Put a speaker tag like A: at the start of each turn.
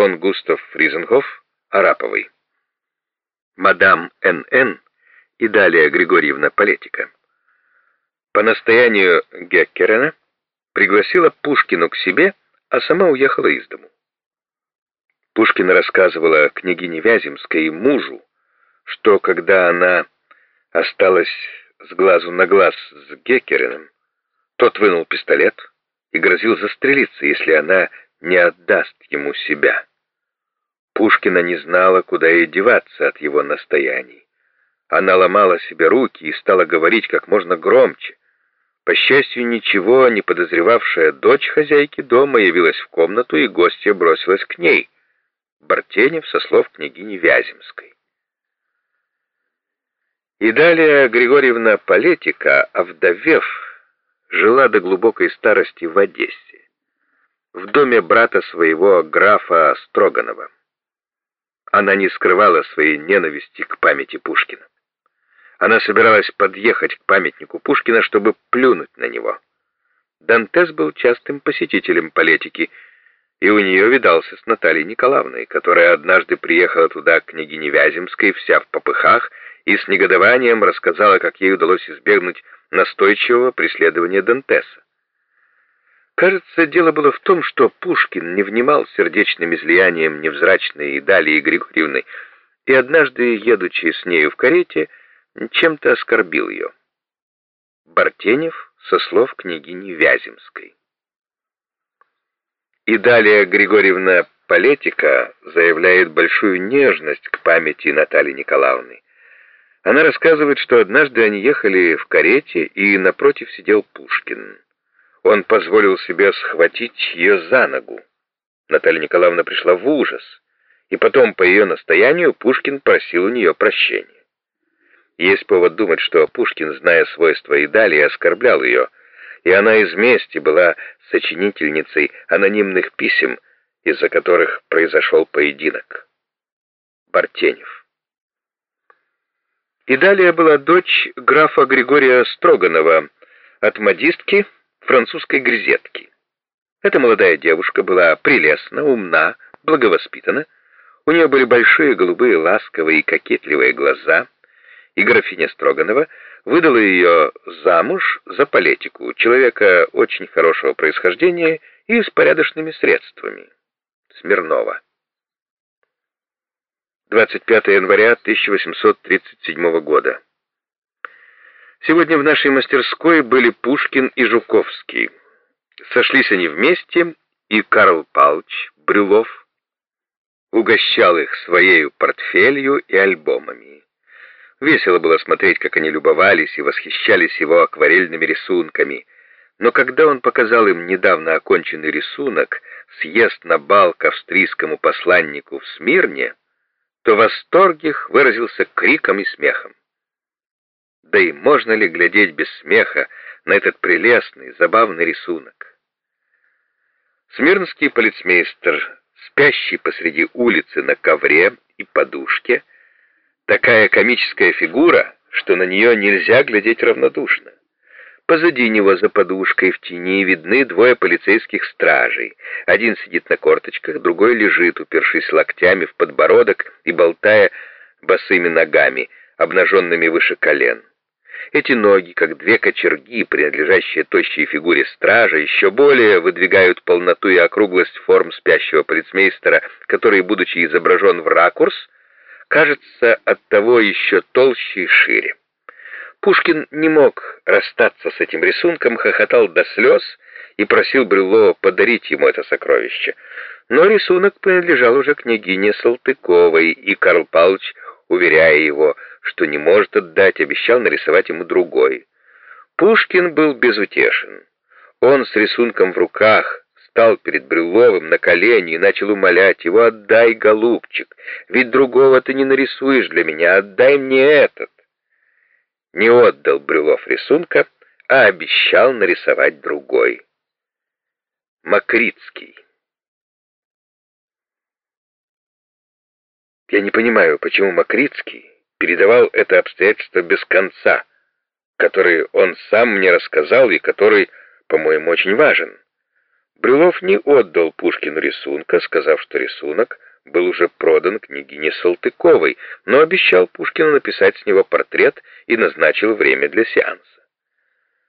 A: барон Густав Фризенхоф Араповой. Мадам Н.Н. и далее Григорьевна Полетика. По настоянию Геккерена пригласила Пушкину к себе, а сама уехала из дому. Пушкина рассказывала княгине Вяземской и мужу, что когда она осталась с глазу на глаз с Геккереном, тот вынул пистолет и грозил застрелиться, если она не отдаст ему себя. Пушкина не знала, куда ей деваться от его настояний. Она ломала себе руки и стала говорить как можно громче. По счастью, ничего не подозревавшая дочь хозяйки дома явилась в комнату, и гостья бросилась к ней. Бартенев со слов княгини Вяземской. И далее Григорьевна Полетика, овдовев, жила до глубокой старости в Одессе, в доме брата своего графа Строганова. Она не скрывала своей ненависти к памяти Пушкина. Она собиралась подъехать к памятнику Пушкина, чтобы плюнуть на него. Дантес был частым посетителем Полетики, и у нее видался с Натальей Николаевной, которая однажды приехала туда к княгине Вяземской, вся в попыхах, и с негодованием рассказала, как ей удалось избегнуть настойчивого преследования Дантеса. Кажется, дело было в том, что Пушкин не внимал сердечным излиянием невзрачной Далии Григорьевны, и однажды, едучи с нею в карете, чем-то оскорбил ее. Бартенев со слов княгини Вяземской. И далее Григорьевна Полетика заявляет большую нежность к памяти Натальи Николаевны. Она рассказывает, что однажды они ехали в карете, и напротив сидел Пушкин. Он позволил себе схватить ее за ногу. Наталья Николаевна пришла в ужас, и потом, по ее настоянию, Пушкин просил у нее прощения. Есть повод думать, что Пушкин, зная свойства Идалии, оскорблял ее, и она из мести была сочинительницей анонимных писем, из-за которых произошел поединок. Бартенев. И была дочь графа Григория Строганова от модистки французской грезетки. Эта молодая девушка была прелестна, умна, благовоспитана. У нее были большие голубые ласковые и кокетливые глаза, и графиня Строганова выдала ее замуж за политику, человека очень хорошего происхождения и с порядочными средствами. Смирнова. 25 января 1837 года. Сегодня в нашей мастерской были Пушкин и Жуковский. Сошлись они вместе, и Карл Палч Брюлов угощал их своей портфелью и альбомами. Весело было смотреть, как они любовались и восхищались его акварельными рисунками. Но когда он показал им недавно оконченный рисунок «Съезд на бал к австрийскому посланнику в Смирне», то восторг их выразился криком и смехом. Да и можно ли глядеть без смеха на этот прелестный, забавный рисунок? Смирнский полицмейстер, спящий посреди улицы на ковре и подушке, такая комическая фигура, что на нее нельзя глядеть равнодушно. Позади него за подушкой в тени видны двое полицейских стражей. Один сидит на корточках, другой лежит, упершись локтями в подбородок и болтая босыми ногами, обнаженными выше колен. Эти ноги, как две кочерги, принадлежащие тощей фигуре стража, еще более выдвигают полноту и округлость форм спящего полицмейстера, который, будучи изображен в ракурс, кажется оттого еще толще и шире. Пушкин не мог расстаться с этим рисунком, хохотал до слез и просил Брюлова подарить ему это сокровище. Но рисунок принадлежал уже княгине Салтыковой, и Карл Павлович, уверяя его, что не может отдать, обещал нарисовать ему другой. Пушкин был безутешен. Он с рисунком в руках стал перед Брюловым на колени и начал умолять его «Отдай, голубчик, ведь другого ты не нарисуешь для меня, отдай мне этот». Не отдал Брюлов рисунка, а обещал нарисовать другой. Макритский Я не понимаю, почему Макритский передавал это обстоятельство без конца, который он сам мне рассказал и который, по-моему, очень важен. Брюлов не отдал Пушкину рисунка, сказав, что рисунок был уже продан княгине Салтыковой, но обещал Пушкину написать с него портрет и назначил время для сеанса.